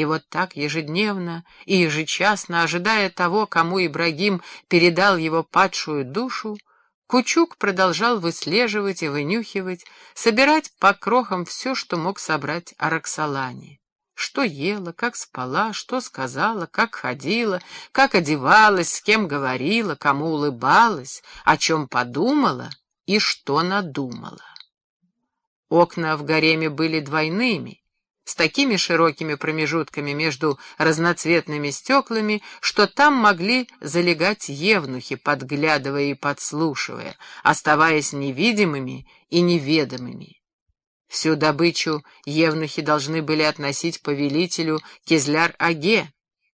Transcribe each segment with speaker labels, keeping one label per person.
Speaker 1: И вот так ежедневно и ежечасно, ожидая того, кому Ибрагим передал его падшую душу, Кучук продолжал выслеживать и вынюхивать, собирать по крохам все, что мог собрать о Роксолане. Что ела, как спала, что сказала, как ходила, как одевалась, с кем говорила, кому улыбалась, о чем подумала и что надумала. Окна в гареме были двойными, с такими широкими промежутками между разноцветными стеклами, что там могли залегать евнухи, подглядывая и подслушивая, оставаясь невидимыми и неведомыми. Всю добычу евнухи должны были относить повелителю Кизляр-Аге,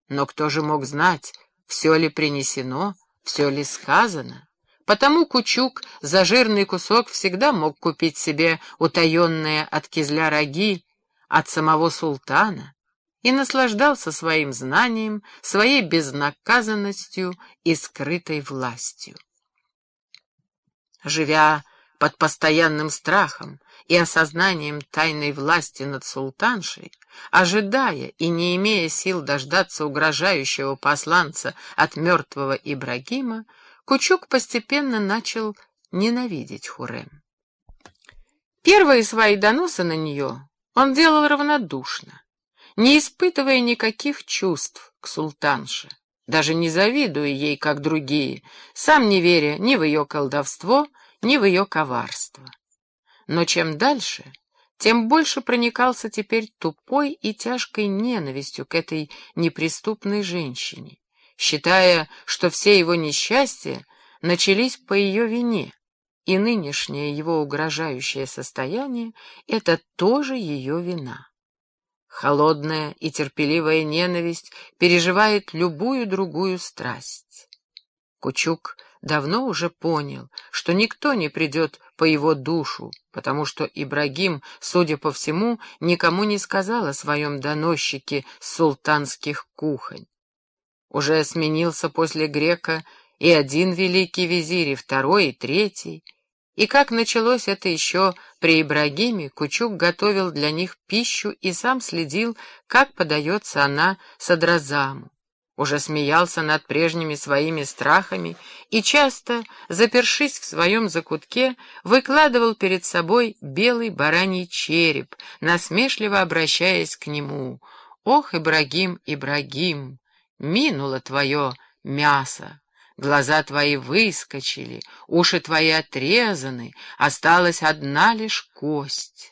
Speaker 1: но кто же мог знать, все ли принесено, все ли сказано? Потому Кучук за жирный кусок всегда мог купить себе утаенное от Кизляр-Аги от самого султана и наслаждался своим знанием, своей безнаказанностью и скрытой властью. Живя под постоянным страхом и осознанием тайной власти над султаншей, ожидая и не имея сил дождаться угрожающего посланца от мертвого Ибрагима, Кучук постепенно начал ненавидеть Хурем. Первые свои доносы на нее он делал равнодушно, не испытывая никаких чувств к султанше, даже не завидуя ей, как другие, сам не веря ни в ее колдовство, ни в ее коварство. Но чем дальше, тем больше проникался теперь тупой и тяжкой ненавистью к этой неприступной женщине, считая, что все его несчастья начались по ее вине, и нынешнее его угрожающее состояние — это тоже ее вина. Холодная и терпеливая ненависть переживает любую другую страсть. Кучук давно уже понял, что никто не придет по его душу, потому что Ибрагим, судя по всему, никому не сказал о своем доносчике султанских кухонь. Уже сменился после грека и один великий визирь, и второй, и третий — и как началось это еще при Ибрагиме, Кучук готовил для них пищу и сам следил, как подается она Садразаму. Уже смеялся над прежними своими страхами и часто, запершись в своем закутке, выкладывал перед собой белый бараний череп, насмешливо обращаясь к нему. «Ох, Ибрагим, Ибрагим, минуло твое мясо!» Глаза твои выскочили, уши твои отрезаны, осталась одна лишь кость.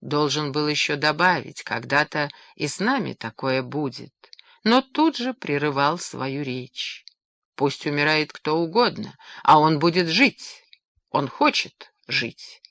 Speaker 1: Должен был еще добавить, когда-то и с нами такое будет, но тут же прерывал свою речь. Пусть умирает кто угодно, а он будет жить, он хочет жить.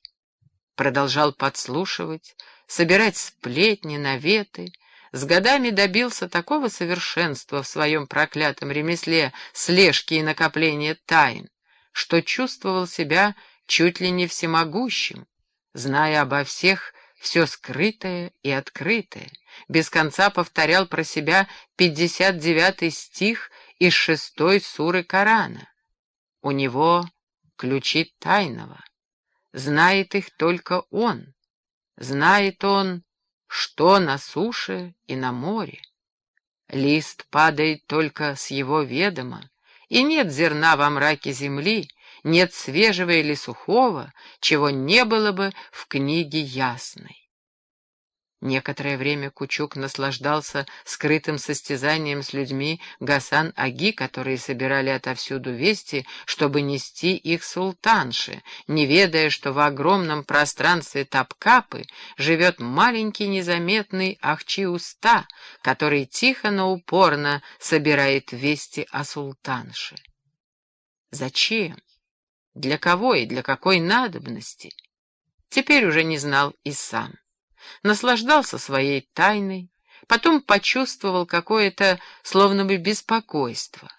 Speaker 1: Продолжал подслушивать, собирать сплетни, наветы, с годами добился такого совершенства в своем проклятом ремесле слежки и накопления тайн, что чувствовал себя чуть ли не всемогущим, зная обо всех все скрытое и открытое, без конца повторял про себя пятьдесят девятый стих из шестой суры Корана. У него ключи тайного, знает их только он, знает он что на суше и на море. Лист падает только с его ведома, и нет зерна во мраке земли, нет свежего или сухого, чего не было бы в книге ясной. Некоторое время Кучук наслаждался скрытым состязанием с людьми Гасан-Аги, которые собирали отовсюду вести, чтобы нести их султанше, не ведая, что в огромном пространстве Тапкапы живет маленький незаметный Ахчи-Уста, который тихо, но упорно собирает вести о султанше. Зачем? Для кого и для какой надобности? Теперь уже не знал и сам наслаждался своей тайной, потом почувствовал какое-то словно бы беспокойство.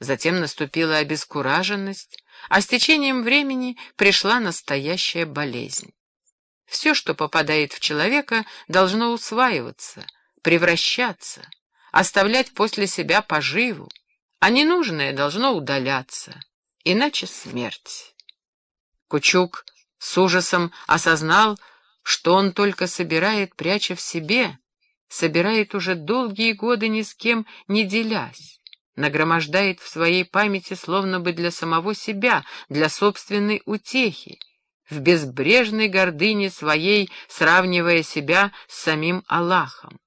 Speaker 1: Затем наступила обескураженность, а с течением времени пришла настоящая болезнь. Все, что попадает в человека, должно усваиваться, превращаться, оставлять после себя поживу, а ненужное должно удаляться, иначе смерть. Кучук с ужасом осознал, что он только собирает, пряча в себе, собирает уже долгие годы ни с кем не делясь, нагромождает в своей памяти словно бы для самого себя, для собственной утехи, в безбрежной гордыне своей сравнивая себя с самим Аллахом.